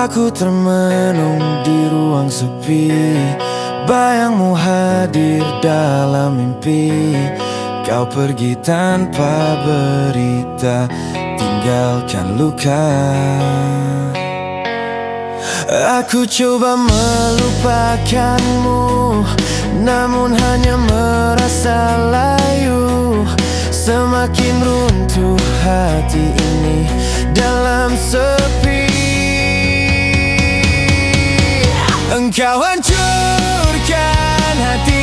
Aku termenung di ruang sepi. Bayangmu hadir dalam mimpi. Kau pergi tanpa berita. Tinggalkan luka. Aku coba melupakanmu Namun hanya merasa layu. Semakin runtuh hati ini Dalam sepi Engkau hancurkan hatiku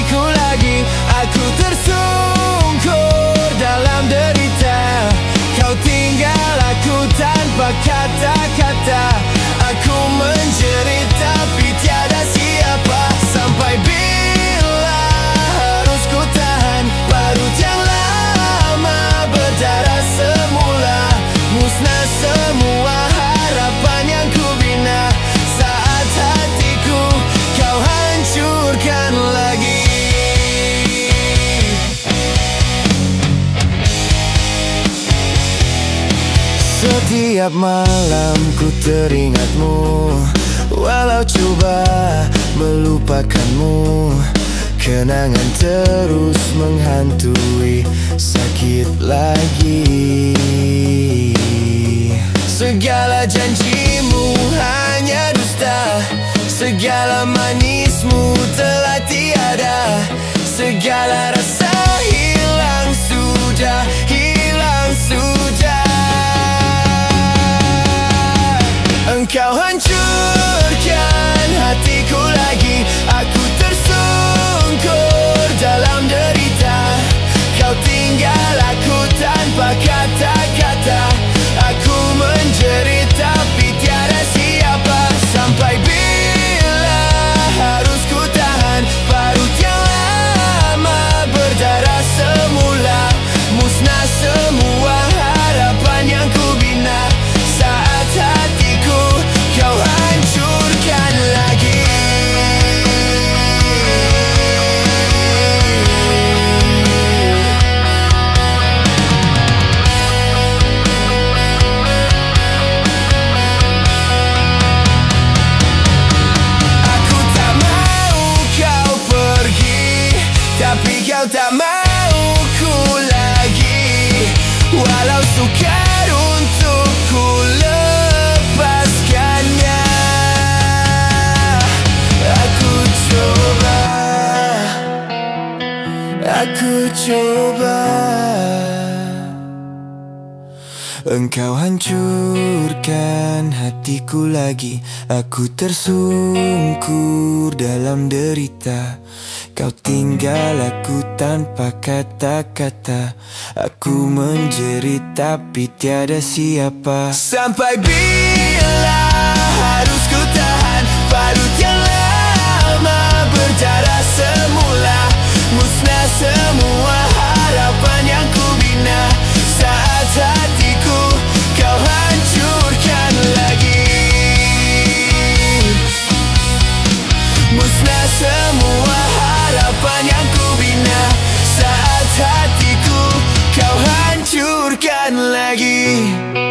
Setiap malam ku teringatmu Walau coba melupakanmu. Kenangan terus menghantui Sakit lagi. Segala janjimu hanya dusta Segala manismu telah tiada. Segala rasa hilang sudah Engkau hancurkan tak mau ku lagi Walau sukar untuk ku lepaskannya. Aku coba Aku coba. Engkau hancurkan hatiku lagi. Aku tersungkur dalam derita. Kau tinggal aku tanpa kata-kata. Aku menjerit tapi tiada siapa. Sampai bila and leggy.